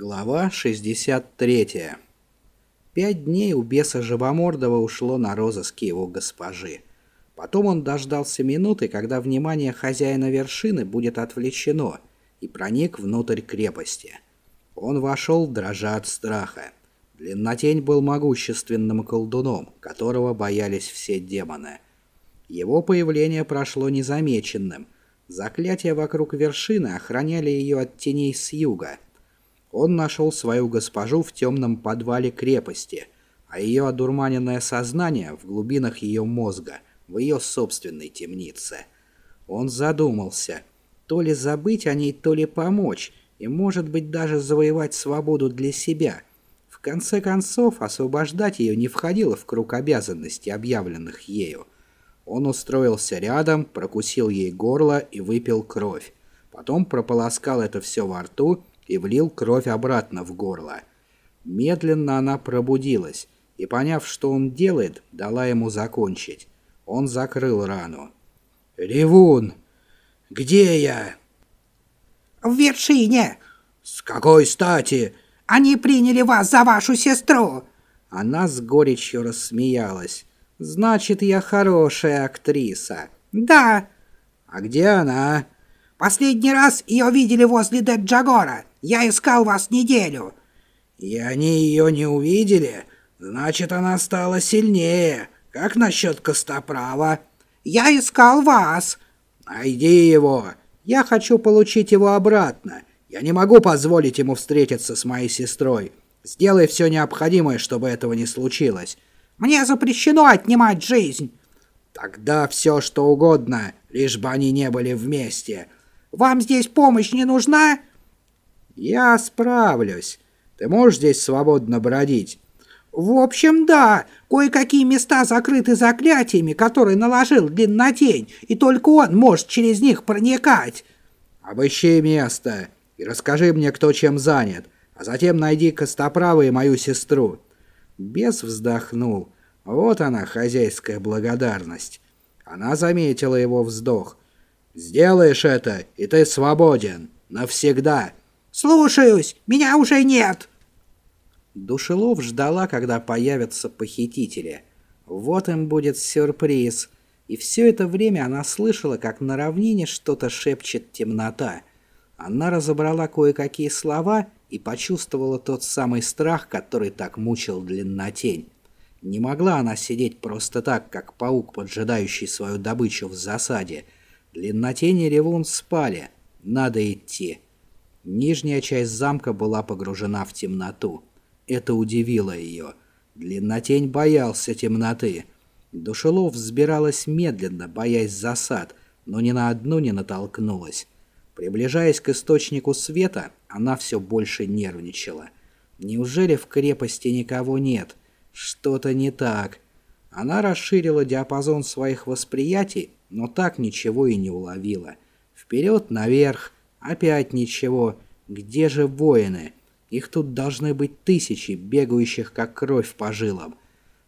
Глава 63. Пять дней у беса Живомордова ушло на розыски его госпожи. Потом он дождался минуты, когда внимание хозяина вершины будет отвлечено, и проник внутрь крепости. Он вошел, дрожа от страха. Длиннотень был могущественным колдуном, которого боялись все демоны. Его появление прошло незамеченным. Заклятия вокруг вершины охраняли ее от теней с юга — он нашел свою госпожу в темном подвале крепости, а ее одурманенное сознание в глубинах ее мозга, в ее собственной темнице. Он задумался, то ли забыть о ней, то ли помочь, и, может быть, даже завоевать свободу для себя. В конце концов, освобождать ее не входило в круг обязанностей, объявленных ею. Он устроился рядом, прокусил ей горло и выпил кровь. Потом прополоскал это все во рту и влил кровь обратно в горло. Медленно она пробудилась и, поняв, что он делает, дала ему закончить. Он закрыл рану. «Ревун! Где я?» «В вершине!» «С какой стати?» «Они приняли вас за вашу сестру!» Она с горечью рассмеялась. «Значит, я хорошая актриса». «Да». «А где она?» «Последний раз ее видели возле Деджагора. Я искал вас неделю». «И они ее не увидели? Значит, она стала сильнее. Как насчет Костоправа?» «Я искал вас». «Найди его. Я хочу получить его обратно. Я не могу позволить ему встретиться с моей сестрой. Сделай все необходимое, чтобы этого не случилось». «Мне запрещено отнимать жизнь». «Тогда все, что угодно, лишь бы они не были вместе». «Вам здесь помощь не нужна?» «Я справлюсь. Ты можешь здесь свободно бродить?» «В общем, да. Кое-какие места закрыты заклятиями, которые наложил Длиннотень, и только он может через них проникать». «Обыщи место и расскажи мне, кто чем занят, а затем найди Костоправа и мою сестру». Бес вздохнул. Вот она, хозяйская благодарность. Она заметила его вздох. «Сделаешь это, и ты свободен. Навсегда». «Слушаюсь! Меня уже нет!» Душелов ждала, когда появятся похитители. Вот им будет сюрприз. И все это время она слышала, как на равнине что-то шепчет темнота. Она разобрала кое-какие слова и почувствовала тот самый страх, который так мучил длиннотень. Не могла она сидеть просто так, как паук, поджидающий свою добычу в засаде. Длиннотень и ревун спали. Надо идти. Нижняя часть замка была погружена в темноту. Это удивило ее. Длиннотень боялся темноты. Душелов взбиралась медленно, боясь засад, но ни на одну не натолкнулась. Приближаясь к источнику света, она все больше нервничала. Неужели в крепости никого нет? Что-то не так. Она расширила диапазон своих восприятий, но так ничего и не уловила. Вперед, наверх, Опять ничего. Где же воины? Их тут должны быть тысячи, бегающих как кровь по жилам.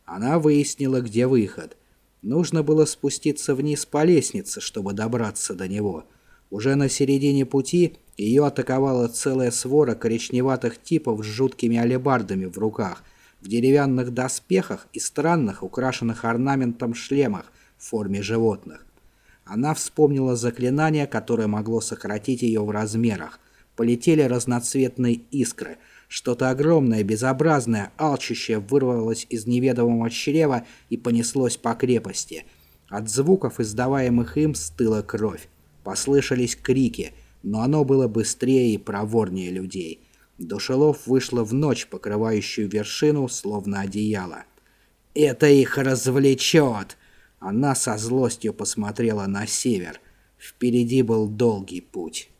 Она выяснила, где выход. Нужно было спуститься вниз по лестнице, чтобы добраться до него. Уже на середине пути ее атаковала целая свора коричневатых типов с жуткими алебардами в руках, в деревянных доспехах и странных, украшенных орнаментом шлемах в форме животных. Она вспомнила заклинание, которое могло сократить ее в размерах. Полетели разноцветные искры. Что-то огромное, безобразное, алчущее вырвалось из неведомого чрева и понеслось по крепости. От звуков, издаваемых им, стыла кровь. Послышались крики, но оно было быстрее и проворнее людей. Душелов вышла в ночь, покрывающую вершину, словно одеяло. «Это их развлечет!» Она со злостью посмотрела на север. Впереди был долгий путь.